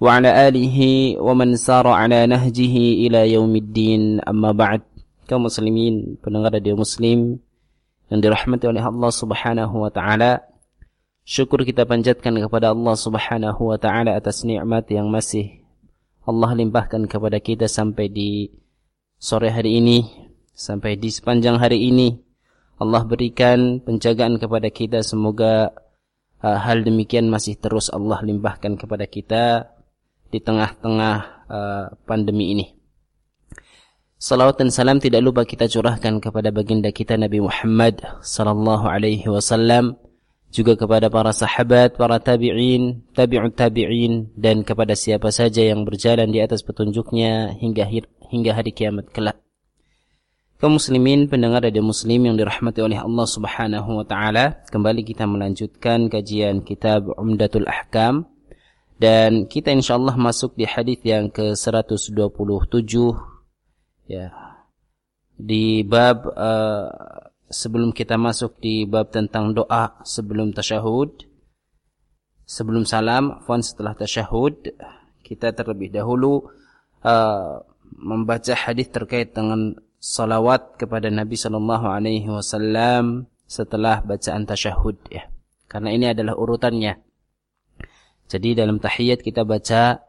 وعلى آله ومن سار على نهجه إلى يوم الدين أما بعد kaum muslimin pendengar radio muslim yang dirahmati oleh Allah Subhanahu wa taala syukur kita panjatkan kepada Allah Subhanahu wa taala atas nikmat yang masih Allah limpahkan kepada kita sampai di sore hari ini sampai di sepanjang hari ini Allah berikan penjagaan kepada kita semoga uh, hal demikian masih terus Allah limpahkan kepada kita di tengah-tengah uh, pandemi ini. Salawat dan salam tidak lupa kita curahkan kepada baginda kita Nabi Muhammad sallallahu alaihi wasallam juga kepada para sahabat, para tabi'in, tabi'ut tabi'in dan kepada siapa saja yang berjalan di atas petunjuknya hingga hingga hari kiamat kelak. Kaum muslimin pendengar radio muslim yang dirahmati oleh Allah Subhanahu wa taala, kembali kita melanjutkan kajian kitab Umdatul Ahkam dan kita insyaallah masuk di hadis yang ke-127 ya. Di bab uh, sebelum kita masuk di bab tentang doa sebelum tasyahud sebelum salam, afwan setelah tasyahud kita terlebih dahulu uh, membaca hadis terkait dengan salawat kepada Nabi sallallahu alaihi wasallam setelah bacaan tasyahud ya. Karena ini adalah urutannya. Jadi dalam tahiyat kita baca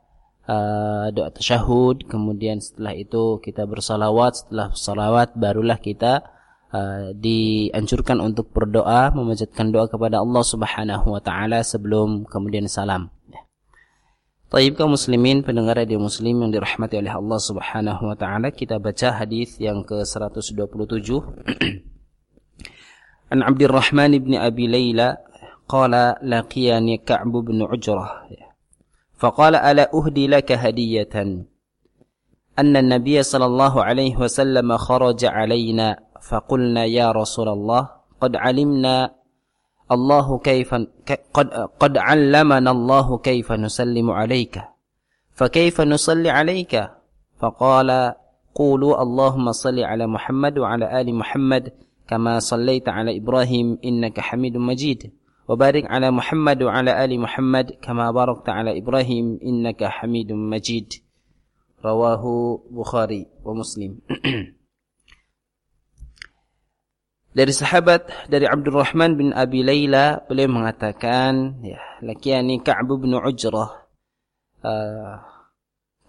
uh, doa tasyahud, kemudian setelah itu kita bersalawat, setelah salawat barulah kita uh, dianjurkan untuk berdoa, memanjatkan doa kepada Allah Subhanahu wa taala sebelum kemudian salam. Taib kaum muslimin pendengar radio muslim yang dirahmati oleh Allah Subhanahu wa taala kita baca hadis yang ke-127 An Abdurrahman bin Abi Layla قال لقيني كعب بن عجرة. فقال ألا أهدي لك هدية؟ أن النبي صلى الله عليه وسلم خرج علينا فقلنا يا رسول الله قد علمنا الله كيف قد قد علمنا الله كيف نسلم عليك. فكيف نصلي عليك؟ فقال قولوا اللهم صل على محمد وعلى آل محمد كما صليت على إبراهيم إنك حميد مجيد. وبارك على محمد وعلى آل محمد كما باركت على إبراهيم إنك حميد مجيد رواه بخاري ومسلم Dari sahabat dari Abdurrahman bin Abi Layla beliau mengatakan ya lakiani Ka'ab bin Ujrah uh,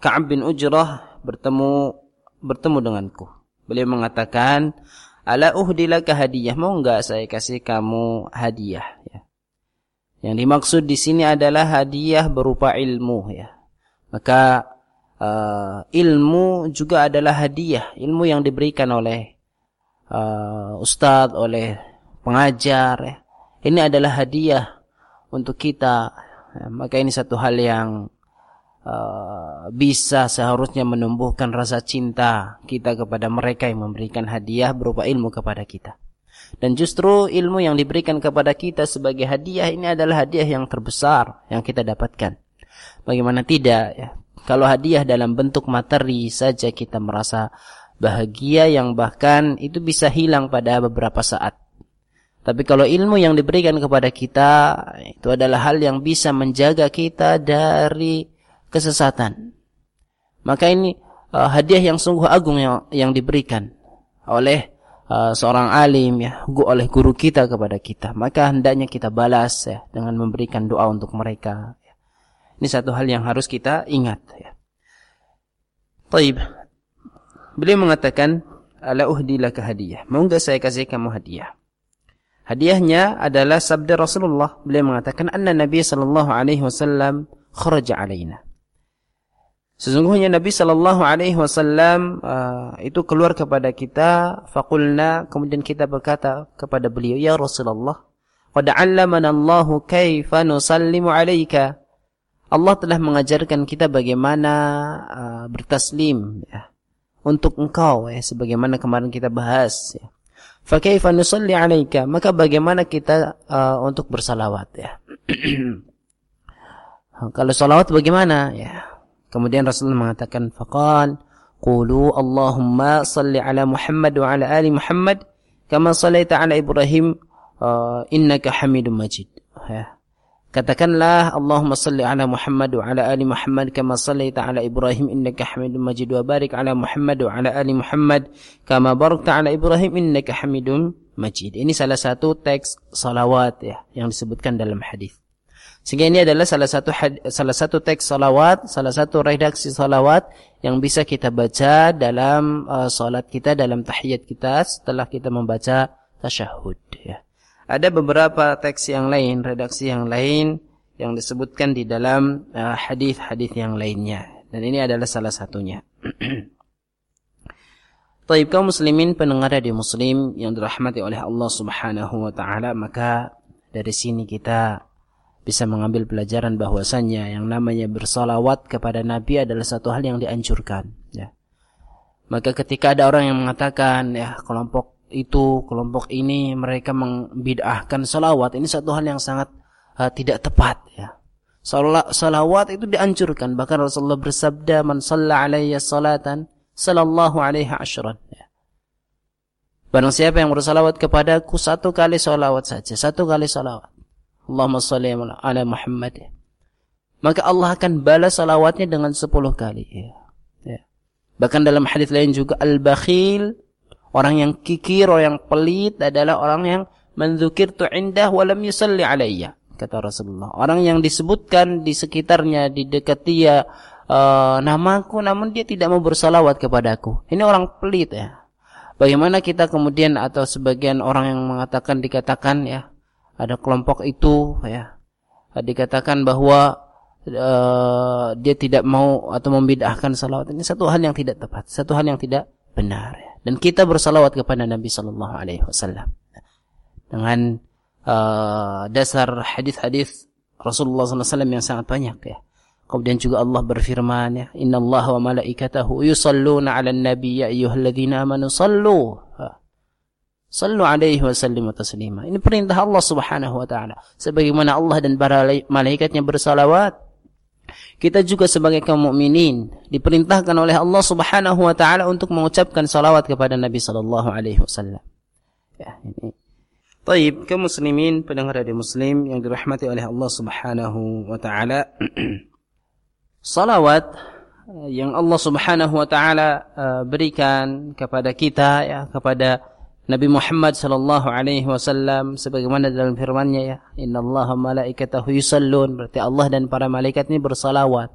Ka'ab bin Ujrah bertemu bertemu denganku. Beliau mengatakan ala uhdilaka hadiah mau enggak saya kasih kamu hadiah ya. Yang dimaksud di sini adalah hadiah berupa ilmu ya. Maka uh, ilmu juga adalah hadiah, ilmu yang diberikan oleh uh, ustadz, oleh pengajar ya. Ini adalah hadiah untuk kita. Ya, maka ini satu hal yang uh, bisa seharusnya menumbuhkan rasa cinta kita kepada mereka yang memberikan hadiah berupa ilmu kepada kita. Dan justru ilmu yang diberikan kepada kita sebagai hadiah ini adalah hadiah yang terbesar yang kita dapatkan. Bagaimana tidak ya? Kalau hadiah dalam bentuk materi saja kita merasa bahagia yang bahkan itu bisa hilang pada beberapa saat. Tapi kalau ilmu yang diberikan kepada kita itu adalah hal yang bisa menjaga kita dari kesesatan. Maka ini uh, hadiah yang sungguh agung yang yang diberikan oleh uh, seorang alim ya oleh guru kita kepada kita. Maka hendaknya kita balas ya dengan memberikan doa untuk mereka. Ini satu hal yang harus kita ingat ya. Taib. Beliau mengatakan ala uhdilaka hadiah. Mau saya kasih kamu hadiah. Hadiahnya adalah sabda Rasulullah. Beliau mengatakan anna Nabi sallallahu alaihi wasallam kharaja alaina Sesungguhnya Nabi Shallallahu Alaihi Wasallam uh, itu keluar kepada kita, fakulna kemudian kita berkata kepada beliau, ya Rasulullah, qad Allahu kaifa nusallimu 'alaika. Allah telah mengajarkan kita bagaimana uh, bertaslim ya. untuk engkau ya sebagaimana kemarin kita bahas ya. Fa nusalli 'alaika? Maka bagaimana kita uh, untuk bersalawat ya. Kalau salawat bagaimana ya? Kemudian Rasulullah mengatakan faqal qulu Allahumma salli ala Muhammad wa ala ali Muhammad kama sallaita ala Ibrahim uh, innaka Hamidum Majid. Ya. Katakanlah Allahumma salli ala Muhammad wa ala ali Muhammad kama sallaita ala Ibrahim innaka Hamidum Majid wa barik ala Muhammad wa ala ali Muhammad kama barakta ala Ibrahim innaka Hamidum Majid. Ini salah satu teks salawat ya yang disebutkan dalam hadis. Sehingga ini adalah salah satu salah satu teks salawat, salah satu redaksi salawat yang bisa kita baca dalam uh, salat kita dalam tahiyat kita setelah kita membaca tasyahud ya. Ada beberapa teks yang lain, redaksi yang lain yang disebutkan di dalam uh, hadis-hadis uh, yang lainnya. Dan ini adalah salah satunya. Taib kaum muslimin pendengar di muslim yang dirahmati oleh Allah Subhanahu wa taala, maka dari sini kita bisa mengambil pelajaran bahwasannya yang namanya bersalawat kepada Nabi adalah satu hal yang dianjurkan, ya. Maka ketika ada orang yang mengatakan ya kelompok itu kelompok ini mereka membid'ahkan salawat ini satu hal yang sangat uh, tidak tepat ya. Salawat itu dianjurkan bahkan Rasulullah bersabda man shalla alayya salatan sallallahu alaihi asyran ya. Barang siapa yang bersalawat kepadaku satu kali salawat saja, satu kali salawat. Allahumma salli ala Muhammad. Maka Allah akan balas salawatnya dengan sepuluh kali. Ya. Ya. Bahkan dalam hadis lain juga al-bakhil Orang yang kikir, orang yang pelit adalah orang yang menzukir tu indah walam yusalli alayya. Kata Rasulullah. Orang yang disebutkan di sekitarnya, di dekat dia, uh, namaku, namun dia tidak mau bersalawat kepadaku. Ini orang pelit ya. Bagaimana kita kemudian atau sebagian orang yang mengatakan dikatakan ya ada kelompok itu ya dikatakan bahwa uh, dia tidak mau atau membidahkan salawat ini satu hal yang tidak tepat, satu hal yang tidak benar. Ya dan kita bersalawat kepada Nabi sallallahu alaihi wasallam dengan uh, dasar hadis-hadis Rasulullah SAW yang sangat banyak ya. Kemudian juga Allah berfirman ya, Inna Allah wa malaikatahu yusalluna ala nabi ya ayyuhalladzina amanu sallu. Sallu alaihi wa sallimu taslima. Ini perintah Allah subhanahu wa ta'ala. Sebagaimana Allah dan para malaikatnya bersalawat kita juga sebagai kaum mukminin diperintahkan oleh Allah Subhanahu wa taala untuk mengucapkan salawat kepada Nabi sallallahu alaihi wasallam. Ya, ini. Baik, kaum muslimin pendengar radio muslim yang dirahmati oleh Allah Subhanahu wa taala. salawat yang Allah Subhanahu wa taala uh, berikan kepada kita ya, kepada Nabi Muhammad sallallahu alaihi wasallam sebagaimana dalam firman-Nya ya, innallaha malaikatahu yusallun berarti Allah dan para malaikat ini bersalawat.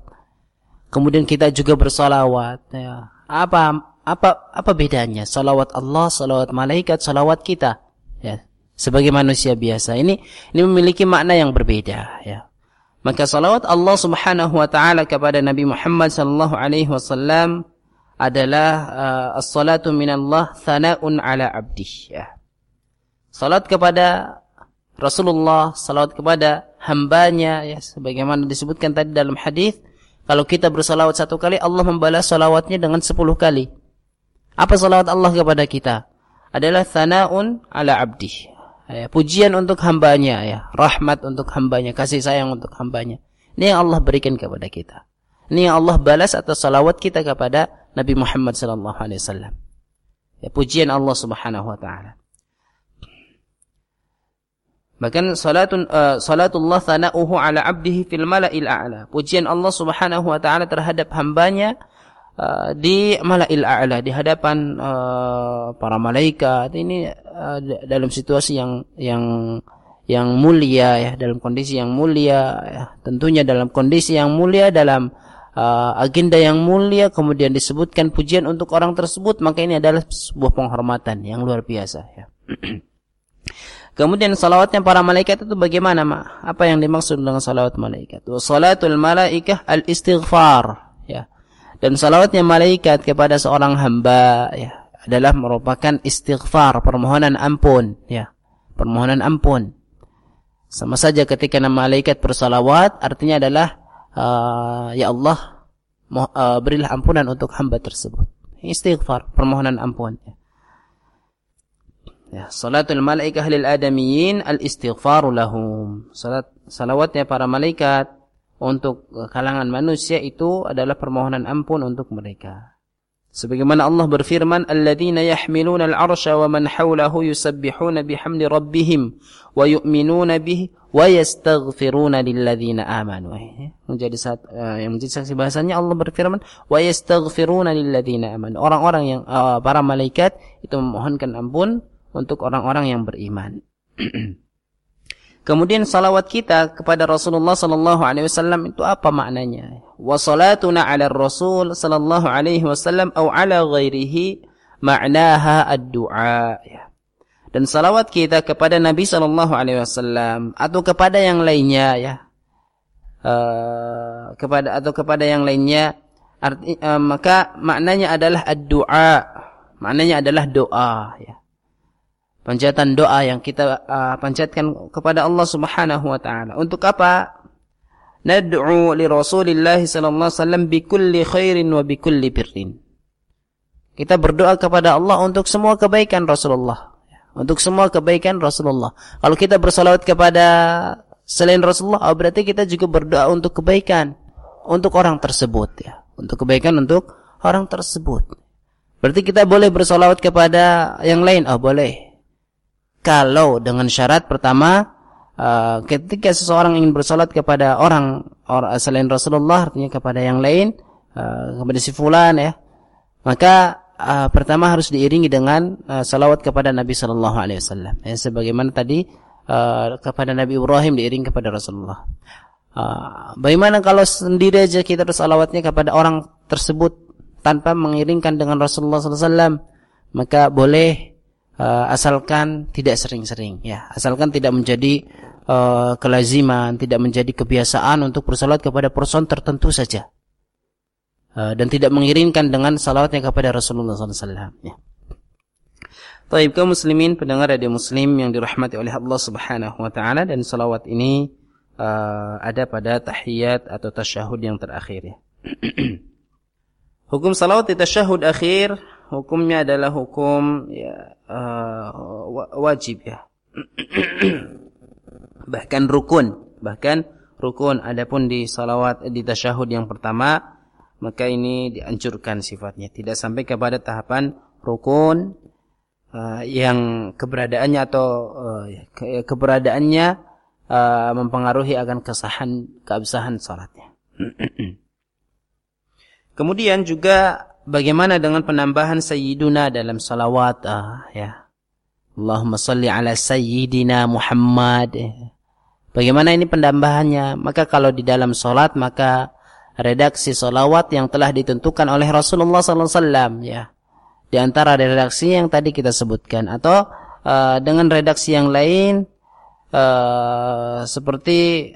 Kemudian kita juga bersalawat ya. Apa apa apa bedanya salawat Allah, salawat malaikat, salawat kita ya. Sebagai manusia biasa ini ini memiliki makna yang berbeda ya. Maka salawat Allah Subhanahu wa taala kepada Nabi Muhammad sallallahu alaihi wasallam adalah uh, as-salatu minallah thana'un ala abdih ya. Salat kepada Rasulullah, salat kepada hambanya ya sebagaimana disebutkan tadi dalam hadis kalau kita bersalawat satu kali Allah membalas salawatnya dengan sepuluh kali. Apa salawat Allah kepada kita? Adalah thana'un ala abdih. Ya, pujian untuk hambanya ya, rahmat untuk hambanya, kasih sayang untuk hambanya. Ini yang Allah berikan kepada kita. Ini yang Allah balas atas salawat kita kepada Nabi Muhammad sallallahu alaihi wasallam. Ya, pujian Allah Subhanahu wa taala. Bahkan salatun uh, salatullah thana'uhu ala 'abdihi fil mala'il a'la. Pujian Allah Subhanahu wa taala terhadap hambanya uh, di mala'il a'la, di hadapan uh, para malaikat. Ini uh, dalam situasi yang yang yang mulia ya, dalam kondisi yang mulia ya. Tentunya dalam kondisi yang mulia dalam uh, agenda yang mulia kemudian disebutkan pujian untuk orang tersebut maka ini adalah sebuah penghormatan yang luar biasa ya. Kemudian salawatnya para malaikat itu bagaimana, Ma? Apa yang dimaksud dengan salawat malaikat? Salatul malaikah al-istighfar, ya. Dan salawatnya malaikat kepada seorang hamba, ya, adalah merupakan istighfar, permohonan ampun, ya. Permohonan ampun. Sama saja ketika nama malaikat bersalawat, artinya adalah uh, ya Allah uh, berilah ampunan untuk hamba tersebut istighfar, permohonan ampun. Ya, salatul malaikah lil adamiyyin al istighfaru lahum. Salat salawatnya para malaikat untuk kalangan manusia itu adalah permohonan ampun untuk mereka. Sebagaimana Allah berfirman, "Alladzina yahmiluna al-'arsya wa man hawlahu yusabbihuna bihamdi rabbihim wa yu'minuna bihi wa yastaghfiruna lilladzina amanu." Menjadi saat uh, yang menjadi saksi bahasanya Allah berfirman, "Wa yastaghfiruna lilladzina amanu." Orang-orang yang uh, para malaikat itu memohonkan ampun untuk orang-orang yang beriman. Kemudian salawat kita kepada Rasulullah sallallahu alaihi wasallam itu apa maknanya? Wa salatuna 'ala Rasul sallallahu alaihi wasallam atau 'ala ghairihi ma'naha ad-du'a ya. Dan salawat kita kepada Nabi sallallahu alaihi wasallam atau kepada yang lainnya ya. Uh, kepada atau kepada yang lainnya arti, uh, maka maknanya adalah ad-du'a. Maknanya adalah doa ya panjatan doa yang kita uh, panjatkan kepada Allah Subhanahu wa taala. Untuk apa? Nad'u li Rasulillah sallallahu alaihi wasallam bi kulli khairin wa bi kulli birrin. Kita berdoa kepada Allah untuk semua kebaikan Rasulullah. Untuk semua kebaikan Rasulullah. Kalau kita bersalawat kepada selain Rasulullah, oh berarti kita juga berdoa untuk kebaikan untuk orang tersebut ya. Untuk kebaikan untuk orang tersebut. Berarti kita boleh bersalawat kepada yang lain. Oh boleh kalau dengan syarat pertama uh, ketika seseorang ingin bersolat kepada orang or, selain Rasulullah artinya kepada yang lain uh, kepada si fulan ya maka uh, pertama harus diiringi dengan uh, salawat kepada Nabi Shallallahu Alaihi Wasallam. Ya, sebagaimana tadi uh, kepada Nabi Ibrahim diiring kepada Rasulullah. Uh, bagaimana kalau sendiri aja kita bersalawatnya kepada orang tersebut tanpa mengiringkan dengan Rasulullah SAW maka boleh uh, asalkan tidak sering-sering ya asalkan tidak menjadi uh, kelaziman tidak menjadi kebiasaan untuk bersalat kepada person tertentu saja uh, dan tidak mengiringkan dengan salawatnya kepada Rasulullah SAW ya. Taib kaum muslimin pendengar radio muslim yang dirahmati oleh Allah Subhanahu wa taala dan salawat ini uh, ada pada tahiyat atau tasyahud yang terakhir ya. Hukum salawat di tasyahud akhir hukumnya adalah hukum ya, uh, wajib ya. bahkan rukun, bahkan rukun. Adapun di salawat di tasyahud yang pertama maka ini dianjurkan sifatnya, tidak sampai kepada tahapan rukun uh, yang keberadaannya atau uh, ke keberadaannya uh, mempengaruhi akan kesahan keabsahan salatnya. Kemudian juga bagaimana dengan penambahan sayyiduna dalam salawat? Ah, ya. Allahumma salli ala sayyidina Muhammad. Bagaimana ini penambahannya? Maka kalau di dalam salat maka redaksi salawat yang telah ditentukan oleh Rasulullah SAW ya. Di antara redaksi yang tadi kita sebutkan. Atau uh, dengan redaksi yang lain uh, seperti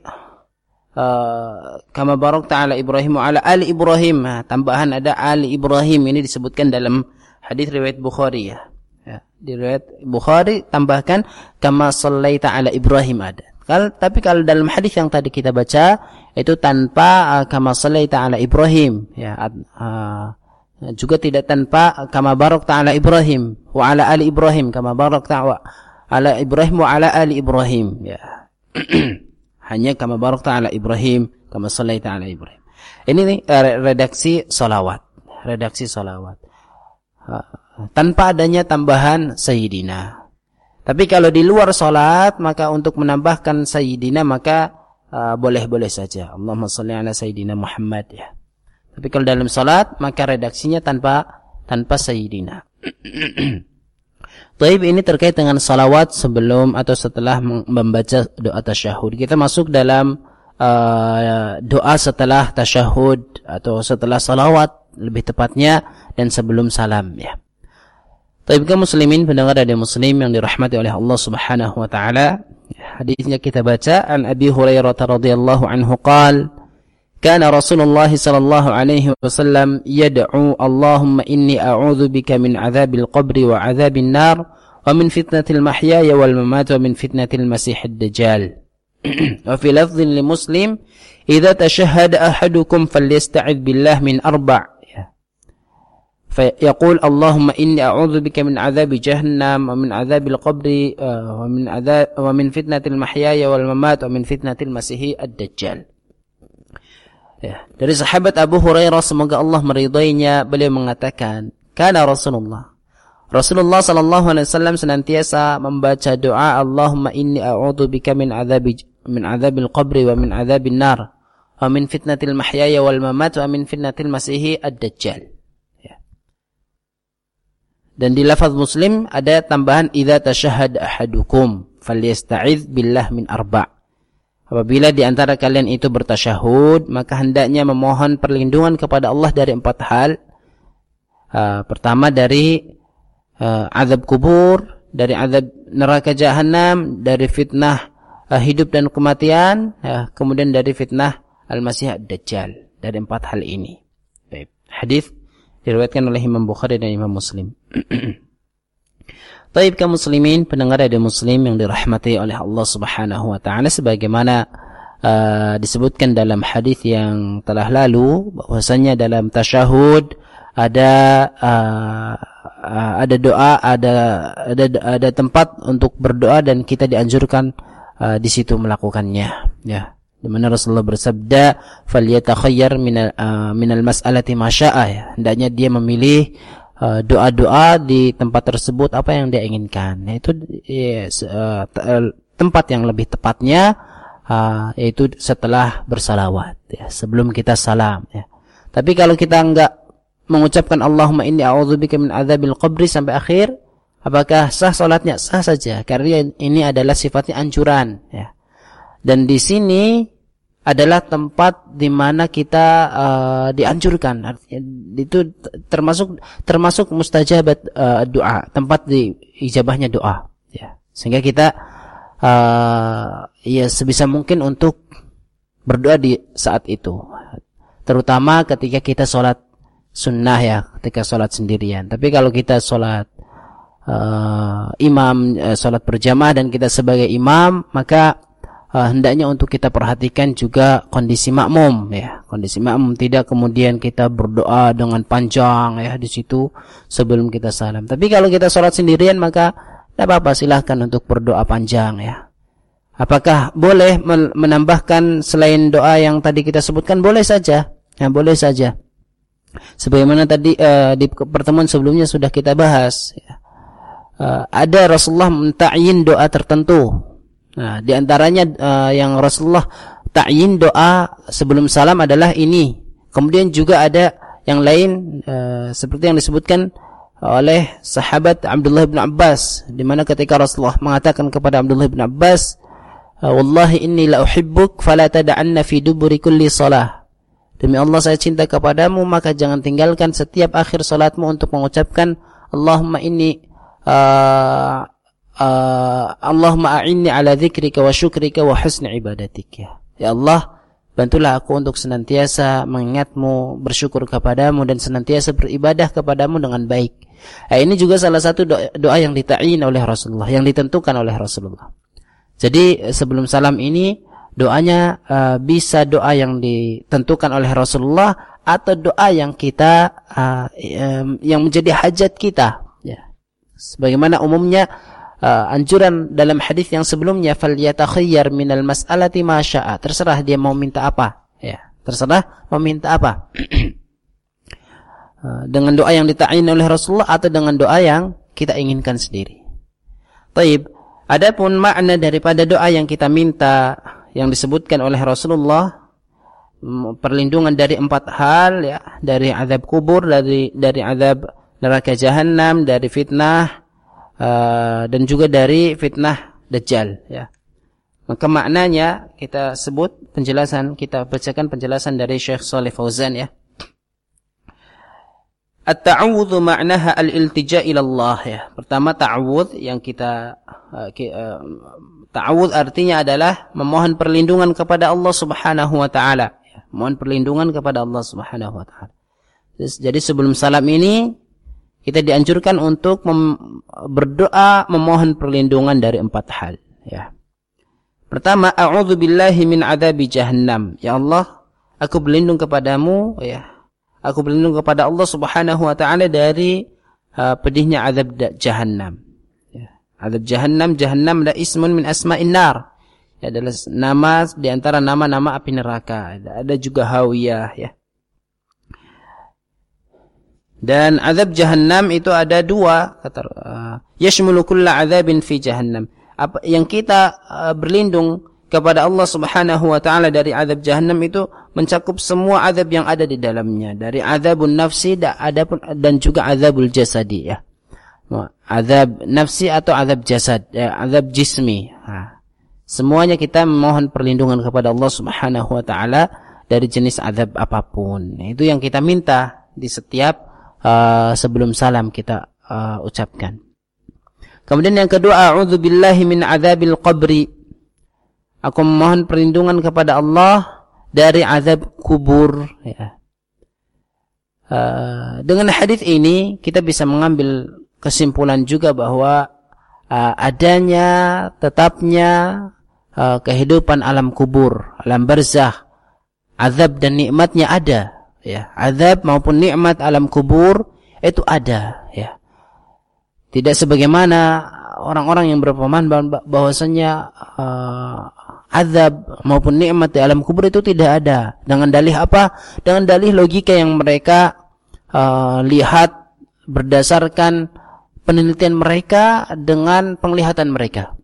Uh, kama barok taala Ibrahim ala ali Ibrahim. Nah, tambahan ada ali Ibrahim ini disebutkan dalam hadis riwayat Bukhari ya. ya. Di riwayat Bukhari tambahkan kama sallaita ala Ibrahim ada. Kal, tapi kalau dalam hadis yang tadi kita baca itu tanpa uh, kama sallaita ala Ibrahim ya. Uh, juga tidak tanpa kama barok taala Ibrahim wa ala ali Ibrahim kama barok ta'ala ala Ibrahim wa ala ali Ibrahim ya. hanya kama barakta ala Ibrahim kama sallaita ala Ibrahim. Ini nih eh, redaksi solawat redaksi solawat tanpa adanya tambahan sayyidina. Tapi kalau di luar solat maka untuk menambahkan sayyidina maka uh, boleh-boleh saja. Allahumma salli ala sayyidina Muhammad ya. Tapi kalau dalam solat maka redaksinya tanpa tanpa sayyidina Taib ini terkait dengan salawat sebelum atau setelah membaca doa tasyahud. Kita masuk dalam uh, doa setelah tasyahud atau setelah salawat lebih tepatnya dan sebelum salam ya. Taib kaum muslimin pendengar dari muslim yang dirahmati oleh Allah Subhanahu wa taala. Hadisnya kita baca an Abi Hurairah radhiyallahu anhu qala كان رسول الله صلى الله عليه وسلم يدعو اللهم إني أعوذ بك من عذاب القبر وعذاب النار ومن فتنة المحيا والممات ومن فتنة المسيح الدجال. وفي لفظ لمسلم إذا تشهد أحدكم فليستعذ بالله من أربع. فيقول اللهم إني أعوذ بك من عذاب جهنم ومن عذاب القبر ومن عذاب ومن فتنة المحيا والممات ومن فتنة المسيح الدجال. Ya. Dari sahabat Abu Hurairah semoga Allah meridainya beliau mengatakan, "Kana Rasulullah Rasulullah sallallahu alaihi wasallam senantiasa membaca doa Allahumma inni a'udzu bika min adzabi min adzabil qabri wa min adzabin nar wa min fitnatil mahyaya wal mamat wa min fitnatil masihi ad-dajjal." Dan di lafaz Muslim ada tambahan idza tashahhad ahadukum falyasta'iz billah min arba'. Apabila di antara kalian itu bertasyahud, maka hendaknya memohon perlindungan kepada Allah dari empat hal. Uh, pertama dari uh, azab kubur, dari azab neraka jahanam, dari fitnah uh, hidup dan kematian, uh, kemudian dari fitnah al-masih ad-dajjal. Dari empat hal ini. Hadis diriwayatkan oleh Imam Bukhari dan Imam Muslim. Taib kaum muslimin, pendengar radio muslim yang dirahmati oleh Allah Subhanahu wa taala sebagaimana uh, disebutkan dalam hadis yang telah lalu bahwasanya dalam tasyahud ada uh, ada doa, ada ada ada tempat untuk berdoa dan kita dianjurkan uh, di situ melakukannya, ya. Di mana Rasulullah bersabda, "Falyatakhayyar minal uh, minal mas'alati ma ya. Hendaknya dia memilih doa-doa uh, di tempat tersebut apa yang dia inginkan. Yaitu yes, uh, tempat yang lebih tepatnya uh, yaitu setelah bersalawat ya, sebelum kita salam ya. Tapi kalau kita enggak mengucapkan Allahumma inni a'udzubika min adzabil qabri sampai akhir, apakah sah salatnya? Sah saja karena ini adalah sifatnya anjuran ya. Dan di sini adalah tempat di mana kita uh, dianjurkan. Itu termasuk termasuk mustajabat uh, doa, tempat di ijabahnya doa. Ya. Sehingga kita uh, ya sebisa mungkin untuk berdoa di saat itu. Terutama ketika kita sholat sunnah ya, ketika sholat sendirian. Tapi kalau kita sholat uh, imam, uh, sholat berjamaah dan kita sebagai imam, maka uh, hendaknya untuk kita perhatikan juga kondisi makmum ya. Kondisi makmum tidak kemudian kita berdoa dengan panjang ya di situ sebelum kita salam. Tapi kalau kita sholat sendirian maka tidak apa-apa silahkan untuk berdoa panjang ya. Apakah boleh menambahkan selain doa yang tadi kita sebutkan boleh saja. Ya boleh saja. Sebagaimana tadi uh, di pertemuan sebelumnya sudah kita bahas uh, ada Rasulullah mentayin doa tertentu Nah, di antaranya uh, yang Rasulullah ta'yin doa sebelum salam adalah ini. Kemudian juga ada yang lain uh, seperti yang disebutkan oleh sahabat Abdullah bin Abbas di mana ketika Rasulullah mengatakan kepada Abdullah bin Abbas wallahi inni la uhibbuk fala tad'anna fi duburi kulli salah demi Allah saya cinta kepadamu maka jangan tinggalkan setiap akhir salatmu untuk mengucapkan Allahumma inni uh, uh, Allahumma a'inni ala dzikrika wa syukrika wa husni ibadatik ya. Allah, bantulah aku untuk senantiasa mengingatmu, bersyukur kepadamu dan senantiasa beribadah kepadamu dengan baik. Nah, ini juga salah satu doa, doa yang ditain oleh Rasulullah, yang ditentukan oleh Rasulullah. Jadi sebelum salam ini doanya uh, bisa doa yang ditentukan oleh Rasulullah atau doa yang kita uh, yang menjadi hajat kita ya. Sebagaimana umumnya uh, anjuran dalam hadis yang sebelumnya fal yatakhayyar minal mas'alati ma syaa. Terserah dia mau minta apa, ya. Terserah mau minta apa. uh, dengan doa yang dita'in oleh Rasulullah atau dengan doa yang kita inginkan sendiri. Taib. Adapun makna daripada doa yang kita minta yang disebutkan oleh Rasulullah perlindungan dari empat hal ya dari azab kubur dari dari azab neraka jahanam dari fitnah uh, dan juga dari fitnah dajjal ya. Maka maknanya kita sebut penjelasan kita bacakan penjelasan dari Syekh Saleh Fauzan ya. At-ta'awudhu ma'naha al-iltija ila Allah ya. Pertama ta'awudh yang kita uh, uh, ta'awudh artinya adalah memohon perlindungan kepada Allah Subhanahu wa taala ya. Mohon perlindungan kepada Allah Subhanahu wa taala. Jadi sebelum salam ini kita dianjurkan untuk mem berdoa memohon perlindungan dari empat hal ya. Pertama, a'udzu billahi min adzabi jahannam. Ya Allah, aku berlindung kepadamu ya. Aku berlindung kepada Allah Subhanahu wa taala dari uh, pedihnya azab jahannam. Ya. Azab jahannam, jahannam adalah ismun min asma'in nar. Ya, adalah nama di antara nama-nama api neraka. Ada juga hawiyah ya. Dan azab jahannam itu ada dua kata uh, yashmulu kulla azabin fi jahannam. Apa yang kita uh, berlindung kepada Allah Subhanahu wa taala dari azab jahannam itu mencakup semua azab yang ada di dalamnya dari azabun nafsi dan juga azabul jasadi ya azab nafsi atau azab jasad ya, azab jismi ha. semuanya kita memohon perlindungan kepada Allah Subhanahu wa taala dari jenis azab apa pun itu yang kita minta di setiap uh, sebelum salam kita uh, ucapkan kemudian yang kedua a'udzubillahi min azabil qabri Aku memohon perlindungan kepada Allah dari azab kubur. Ya. Uh, dengan hadis ini kita bisa mengambil kesimpulan juga bahwa uh, adanya tetapnya uh, kehidupan alam kubur, alam barzah, azab dan nikmatnya ada. Ya, azab maupun nikmat alam kubur itu ada. Ya, tidak sebagaimana orang-orang yang berpemahaman bahwasanya uh, azab maupun nikmat di alam kubur itu tidak ada. Dengan dalih apa? Dengan dalih logika yang mereka uh, lihat berdasarkan penelitian mereka dengan penglihatan mereka.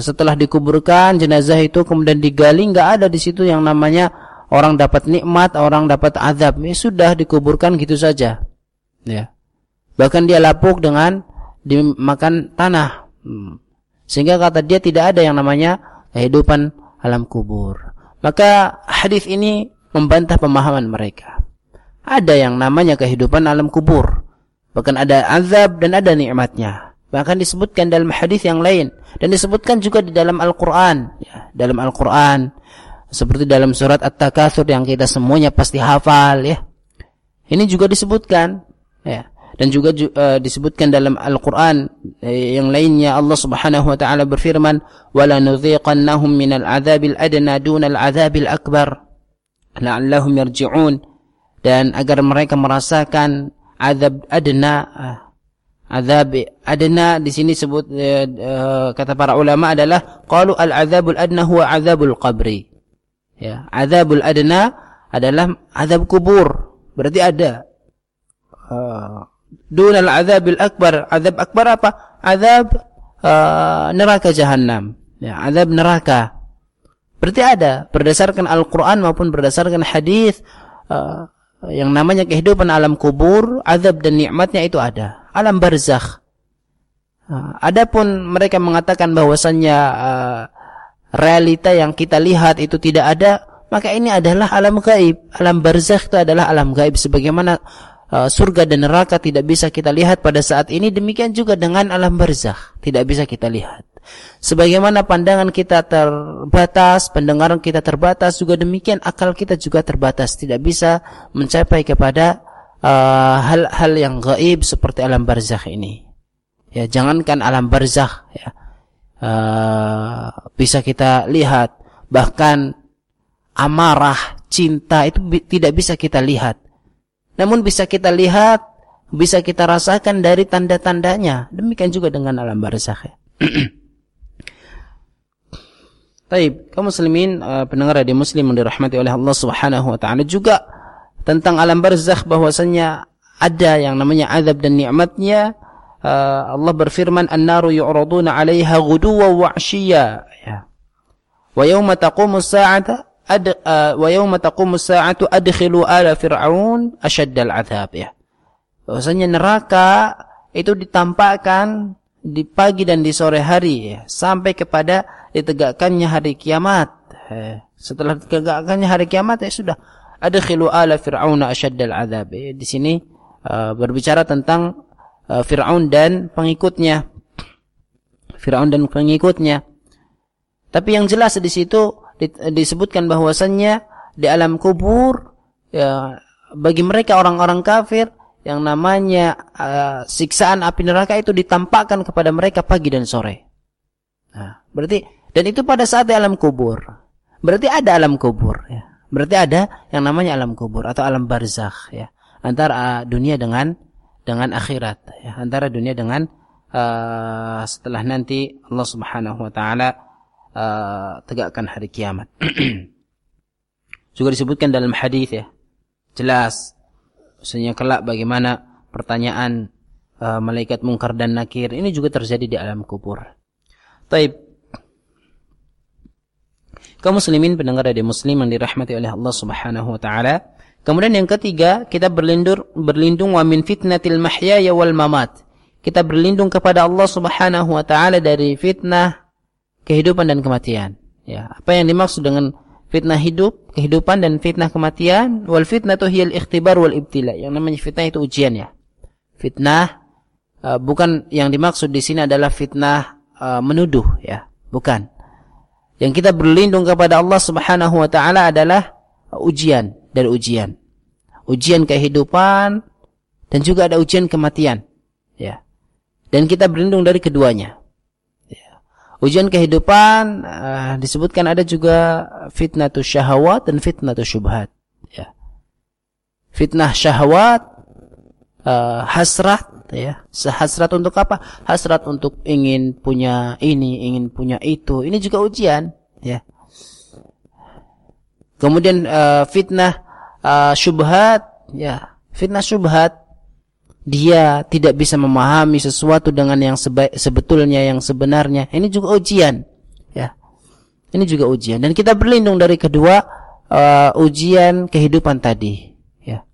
Setelah dikuburkan jenazah itu kemudian digali nggak ada di situ yang namanya orang dapat nikmat, orang dapat azab. Ya sudah dikuburkan gitu saja. Ya. Bahkan dia lapuk dengan dimakan tanah. Hmm. Sehingga kata dia tidak ada yang namanya kehidupan alam kubur. Maka hadis ini membantah pemahaman mereka. Ada yang namanya kehidupan alam kubur. Bahkan ada azab dan ada nikmatnya. Bahkan disebutkan dalam hadis yang lain dan disebutkan juga di dalam Al-Qur'an, ya, dalam Al-Qur'an seperti dalam surat At-Takatsur yang kita semuanya pasti hafal ya. Ini juga disebutkan ya. Dan juga uh, disebutkan dalam Al-Qur'an uh, yang lainnya Allah Subhanahu wa taala berfirman wala nudhiqannahum minal adzabil adna dunal adzabil akbar la'allahum yarji'un. Dan agar mereka merasakan azab adna uh, azab adna di sini sebut uh, uh, kata para ulama adalah qalu al azabul adna huwa azabul qabri ya azabul adna adalah azab kubur berarti ada uh, dunal azabil akbar. Azab akbar apa? Azab uh, neraka jahanam. Ya, azab neraka. Berarti ada berdasarkan Al-Qur'an maupun berdasarkan hadis uh, yang namanya kehidupan alam kubur, azab dan nikmatnya itu ada. Alam barzakh. Uh, adapun mereka mengatakan bahwasannya uh, realita yang kita lihat itu tidak ada, maka ini adalah alam gaib. Alam barzakh itu adalah alam gaib. Sebagaimana uh, surga dan neraka tidak bisa kita lihat pada saat ini demikian juga dengan alam barzakh tidak bisa kita lihat. Sebagaimana pandangan kita terbatas pendengaran kita terbatas juga demikian akal kita juga terbatas. Tidak bisa mencapai kepada uh, hal-hal uh, yang gaib seperti alam barzakh ini. Ya jangankan alam barzakh ya uh, bisa kita lihat bahkan amarah cinta itu tidak bisa kita lihat namun bisa kita lihat, bisa kita rasakan dari tanda-tandanya. Demikian juga dengan alam barzakh. Taib, kaum muslimin uh, pendengar di muslim yang dirahmati oleh Allah Subhanahu wa taala juga tentang alam barzakh bahwasanya ada yang namanya azab dan nikmatnya uh, Allah berfirman an-naru yu'raduna 'alaiha ghuduwan wa ya. Wa yawma taqumu as-sa'ata ad, uh, wa yawma taqumu sa'atu adkhilu ala fir'aun asyaddal azab ya. Bahwasanya neraka itu ditampakkan di pagi dan di sore hari ya, sampai kepada ditegakkannya hari kiamat. Eh, setelah ditegakkannya hari kiamat ya sudah adkhilu ala fir'aun asyaddal azab. Ya, di sini uh, berbicara tentang uh, Firaun dan pengikutnya. Firaun dan pengikutnya. Tapi yang jelas di situ disebutkan bahwasannya di alam kubur ya bagi mereka orang-orang kafir yang namanya uh, siksaan api neraka itu ditampakkan kepada mereka pagi dan sore. Nah, berarti dan itu pada saat di alam kubur. Berarti ada alam kubur ya. Berarti ada yang namanya alam kubur atau alam barzakh ya. Antara uh, dunia dengan dengan akhirat ya. Antara dunia dengan uh, setelah nanti Allah Subhanahu wa taala uh, tegakkan hari kiamat. Juga disebutkan dalam hadis ya. Jelas maksudnya kelak bagaimana pertanyaan uh, malaikat mungkar dan nakir ini juga terjadi di alam kubur. Taib kaum muslimin pendengar dari muslim yang dirahmati oleh Allah Subhanahu wa taala. Kemudian yang ketiga, kita berlindung berlindung wa min fitnatil mahya wal mamat. Kita berlindung kepada Allah Subhanahu wa taala dari fitnah kehidupan dan kematian. Ya, apa yang dimaksud dengan fitnah hidup, kehidupan dan fitnah kematian? Wal fitnatu hiyal ikhtibar wal ibtila. Yang namanya fitnah itu ujian ya. Fitnah uh, bukan yang dimaksud di sini adalah fitnah uh, menuduh ya, bukan. Yang kita berlindung kepada Allah Subhanahu wa taala adalah ujian dari ujian. Ujian kehidupan dan juga ada ujian kematian. Ya. Dan kita berlindung dari keduanya. Ya. Ujian kehidupan uh, disebutkan ada juga fitnah syahwat dan fitnah syubhat. Ya. Fitnah syahwat uh, hasrat ya. Sehasrat untuk apa? Hasrat untuk ingin punya ini, ingin punya itu. Ini juga ujian, ya. Kemudian uh, fitnah uh, syubhat, ya. Fitnah syubhat dia tidak bisa memahami sesuatu dengan yang sebaik, sebetulnya yang sebenarnya. Ini juga ujian, ya. Ini juga ujian dan kita berlindung dari kedua uh, ujian kehidupan tadi, ya.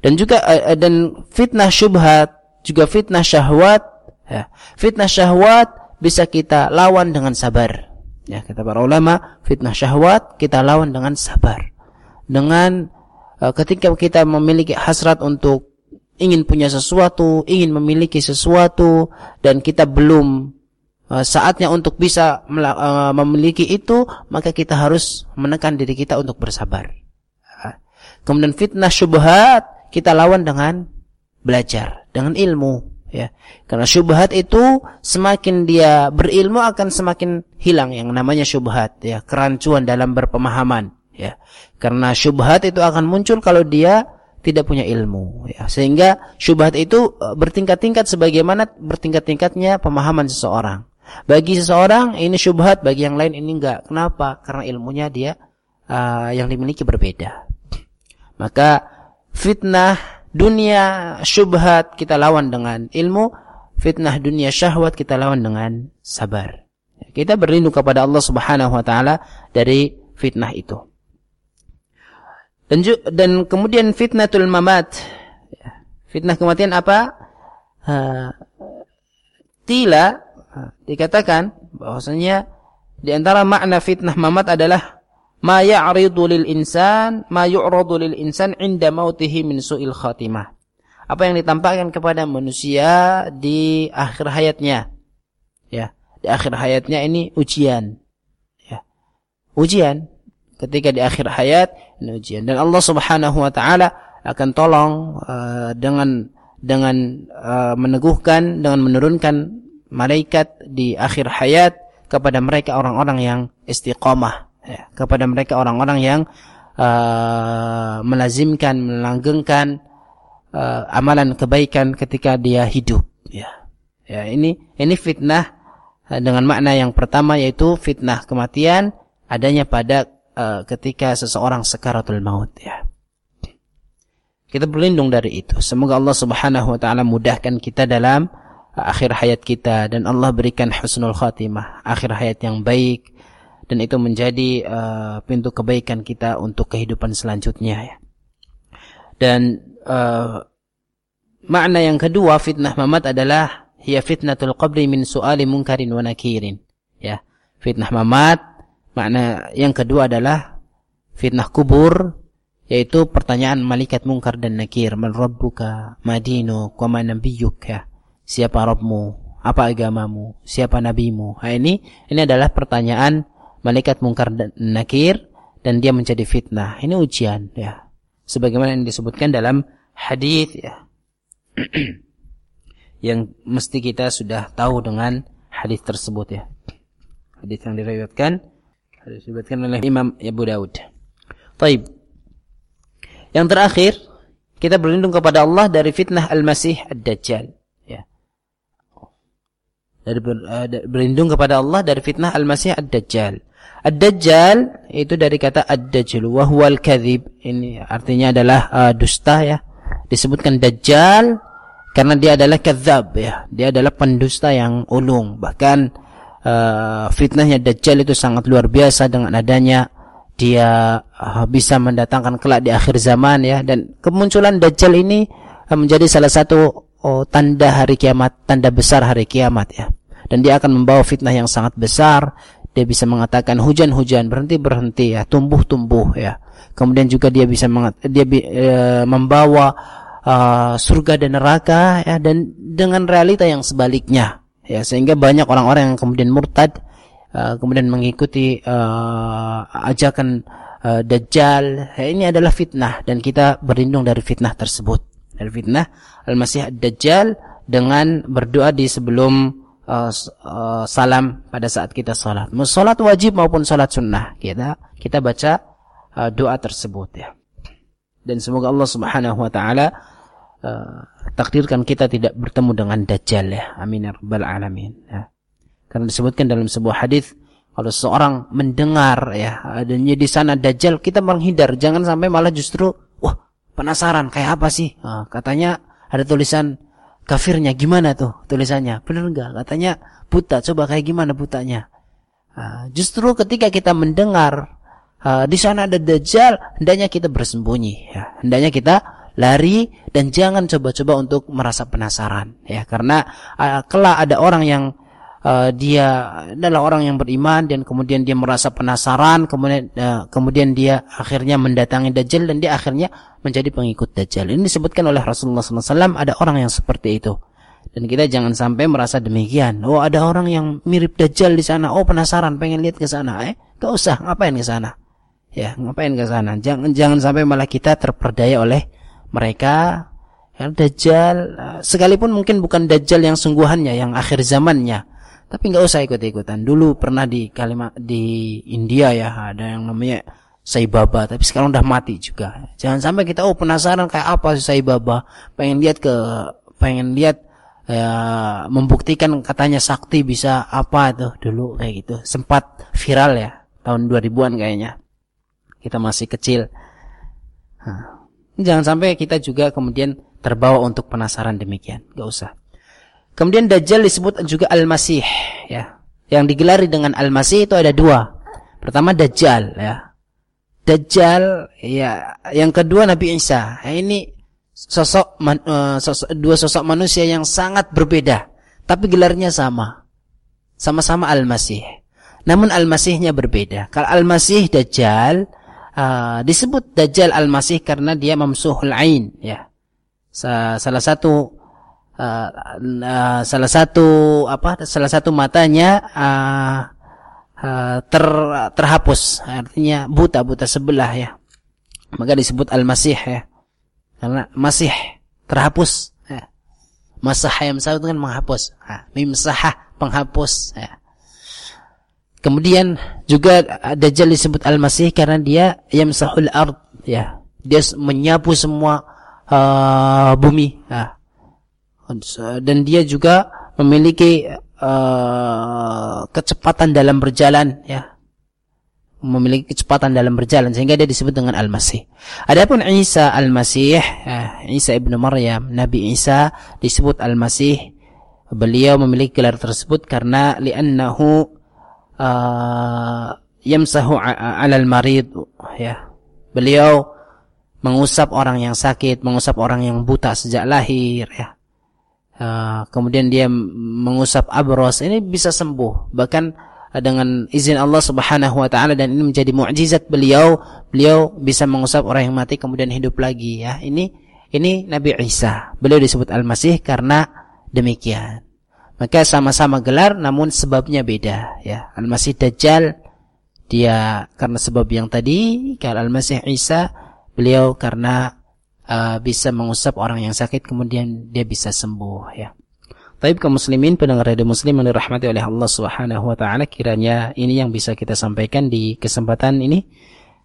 Dan juga uh, dan fitnah syubhat juga fitnah syahwat ya. fitnah syahwat bisa kita lawan dengan sabar ya kata para ulama fitnah syahwat kita lawan dengan sabar dengan ketika kita memiliki hasrat untuk ingin punya sesuatu ingin memiliki sesuatu dan kita belum uh, saatnya untuk bisa uh, memiliki itu maka kita harus menekan diri kita untuk bersabar. Kemudian fitnah syubhat kita lawan dengan belajar dengan ilmu ya. Karena syubhat itu semakin dia berilmu akan semakin hilang yang namanya syubhat ya, kerancuan dalam berpemahaman ya. Karena syubhat itu akan muncul kalau dia tidak punya ilmu ya. Sehingga syubhat itu e, bertingkat-tingkat sebagaimana bertingkat-tingkatnya pemahaman seseorang. Bagi seseorang ini syubhat, bagi yang lain ini enggak. Kenapa? Karena ilmunya dia uh, yang dimiliki berbeda. Maka fitnah dunia syubhat kita lawan dengan ilmu, fitnah dunia syahwat kita lawan dengan sabar. Kita berlindung kepada Allah Subhanahu wa taala dari fitnah itu. Dan dan kemudian fitnatul mamat. Fitnah kematian apa? Tila dikatakan bahwasanya di antara makna fitnah mamat adalah ma ya'ridu lil insan ma yu'radu lil insan inda mautihi min su'il khatimah. Apa yang ditampakkan kepada manusia di akhir hayatnya. Ya, di akhir hayatnya ini ujian. Ya. Ujian ketika di akhir hayat ini ujian dan Allah Subhanahu wa taala akan tolong uh, dengan dengan uh, meneguhkan dengan menurunkan malaikat di akhir hayat kepada mereka orang-orang yang istiqamah ya, kepada mereka orang-orang yang uh, melazimkan, melanggengkan uh, amalan kebaikan ketika dia hidup. Ya, ya ini ini fitnah dengan makna yang pertama yaitu fitnah kematian adanya pada uh, ketika seseorang sekaratul maut. Ya. Kita berlindung dari itu. Semoga Allah Subhanahu wa taala mudahkan kita dalam akhir hayat kita dan Allah berikan husnul khatimah, akhir hayat yang baik dan itu menjadi uh, pintu kebaikan kita untuk kehidupan selanjutnya ya. Dan uh, makna yang kedua fitnah mamat adalah hiya fitnatul qabri min su'ali munkarin wa nakirin. Ya. Fitnah mamat makna yang kedua adalah fitnah kubur yaitu pertanyaan malaikat mungkar dan nakir man rabbuka madinu wa ma nabiyyuk ya siapa Rabbmu apa agamamu siapa nabimu nah, ini ini adalah pertanyaan malaikat mungkar dan nakir dan dia menjadi fitnah. Ini ujian ya. Sebagaimana yang disebutkan dalam hadis ya. yang mesti kita sudah tahu dengan hadis tersebut ya. Hadis yang diriwayatkan hadis oleh Imam Abu Daud. Taib. Yang terakhir, kita berlindung kepada Allah dari fitnah Al-Masih Ad-Dajjal. Ya. Dari ber, uh, berlindung kepada Allah dari fitnah Al-Masih Ad-Dajjal. Ad-Dajjal itu dari kata Ad-Dajjal wa kadhib. Ini artinya adalah uh, dusta ya. Disebutkan Dajjal karena dia adalah kadzab ya. Dia adalah pendusta yang ulung. Bahkan uh, fitnahnya Dajjal itu sangat luar biasa dengan adanya dia uh, bisa mendatangkan kelak di akhir zaman ya dan kemunculan dajjal ini uh, menjadi salah satu oh, tanda hari kiamat, tanda besar hari kiamat ya. Dan dia akan membawa fitnah yang sangat besar. Dia bisa mengatakan hujan-hujan berhenti berhenti ya, tumbuh-tumbuh ya. Kemudian juga dia bisa dia uh, membawa uh, surga dan neraka ya dan dengan realita yang sebaliknya ya sehingga banyak orang-orang yang kemudian murtad Uh, kemudian mengikuti uh, ajakan uh, Dajjal ya, ini adalah fitnah dan kita berlindung dari fitnah tersebut dari fitnah Al-Masih Dajjal dengan berdoa di sebelum uh, uh, salam pada saat kita salat. Salat wajib maupun salat sunnah kita kita baca uh, doa tersebut ya. Dan semoga Allah Subhanahu wa taala uh, takdirkan kita tidak bertemu dengan dajjal ya. Amin ya rabbal alamin ya. Karena disebutkan dalam sebuah hadis kalau seorang mendengar ya adanya di sana dajjal kita menghindar. Jangan sampai malah justru wah penasaran kayak apa sih? Nah, katanya ada tulisan kafirnya gimana tuh tulisannya? Benar enggak katanya buta coba kayak gimana butanya? Nah, justru ketika kita mendengar uh, di sana ada dajjal hendaknya kita bersembunyi ya. Hendaknya kita lari dan jangan coba-coba untuk merasa penasaran ya. Karena uh, kelak ada orang yang uh, dia adalah orang yang beriman dan kemudian dia merasa penasaran kemudian uh, kemudian dia akhirnya mendatangi Dajjal dan dia akhirnya menjadi pengikut Dajjal. Ini disebutkan oleh Rasulullah SAW ada orang yang seperti itu. Dan kita jangan sampai merasa demikian. Oh ada orang yang mirip Dajjal di sana. Oh penasaran pengen lihat ke sana. Eh gak usah ngapain ke sana? Ya ngapain ke sana? Jangan jangan sampai malah kita terperdaya oleh mereka ya, Dajjal eh, sekalipun mungkin bukan Dajjal yang sungguhannya yang akhir zamannya tapi nggak usah ikut-ikutan. Dulu pernah di kalimat di India ya ada yang namanya Sai Baba, tapi sekarang udah mati juga. Jangan sampai kita oh penasaran kayak apa sih Sai Baba, pengen lihat ke pengen lihat ya, membuktikan katanya sakti bisa apa tuh dulu kayak gitu. Sempat viral ya tahun 2000-an kayaknya. Kita masih kecil. Jangan sampai kita juga kemudian terbawa untuk penasaran demikian. Gak usah. Kemudian Dajjal disebut juga Al-Masih ya. Yang digelari dengan Al-Masih itu ada dua. Pertama Dajjal ya. Dajjal ya, yang kedua Nabi Isa. Ya, ini sosok, man, uh, sosok dua sosok manusia yang sangat berbeda, tapi gelarnya sama. Sama-sama Al-Masih. Namun Al-Masihnya berbeda. Kalau Al-Masih Dajjal uh, disebut Dajjal Al-Masih karena dia mamsuhul ain ya. Salah satu uh, uh, salah satu apa salah satu matanya uh, uh, ter terhapus artinya buta buta sebelah ya maka disebut al-masih ya karena masih terhapus ya. masah yang itu kan menghapus ha, mimsahah penghapus ya. Kemudian juga dajjal disebut al-masih karena dia yamsahul ard ya dia menyapu semua uh, bumi ya dan dia juga memiliki uh, kecepatan dalam berjalan ya memiliki kecepatan dalam berjalan sehingga dia disebut dengan Al-Masih. Adapun Isa Al-Masih, uh, Isa ibnu Maryam, Nabi Isa disebut Al-Masih. Beliau memiliki gelar tersebut karena li'annahu uh, yamsahu 'ala al-marid ya. Beliau mengusap orang yang sakit, mengusap orang yang buta sejak lahir ya. Uh, kemudian dia mengusap abros ini bisa sembuh bahkan uh, dengan izin Allah Subhanahu wa taala dan ini menjadi mukjizat beliau beliau bisa mengusap orang yang mati kemudian hidup lagi ya ini ini Nabi Isa beliau disebut Al-Masih karena demikian maka sama-sama gelar namun sebabnya beda ya Al-Masih Dajjal dia karena sebab yang tadi kalau Al-Masih Isa beliau karena uh, bisa mengusap orang yang sakit kemudian dia bisa sembuh ya. Taib kaum muslimin pendengar radio muslim yang dirahmati oleh Allah Subhanahu wa taala kiranya ini yang bisa kita sampaikan di kesempatan ini.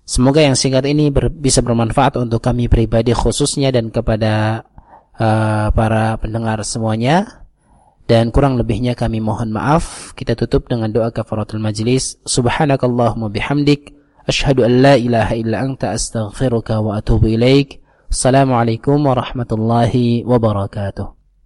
Semoga yang singkat ini ber, bisa bermanfaat untuk kami pribadi khususnya dan kepada uh, para pendengar semuanya. Dan kurang lebihnya kami mohon maaf. Kita tutup dengan doa kafaratul majlis. Subhanakallahumma bihamdik. Ashhadu an la ilaha illa anta astaghfiruka wa atubu ilaik. Assalamualaikum warahmatullahi wabarakatuh.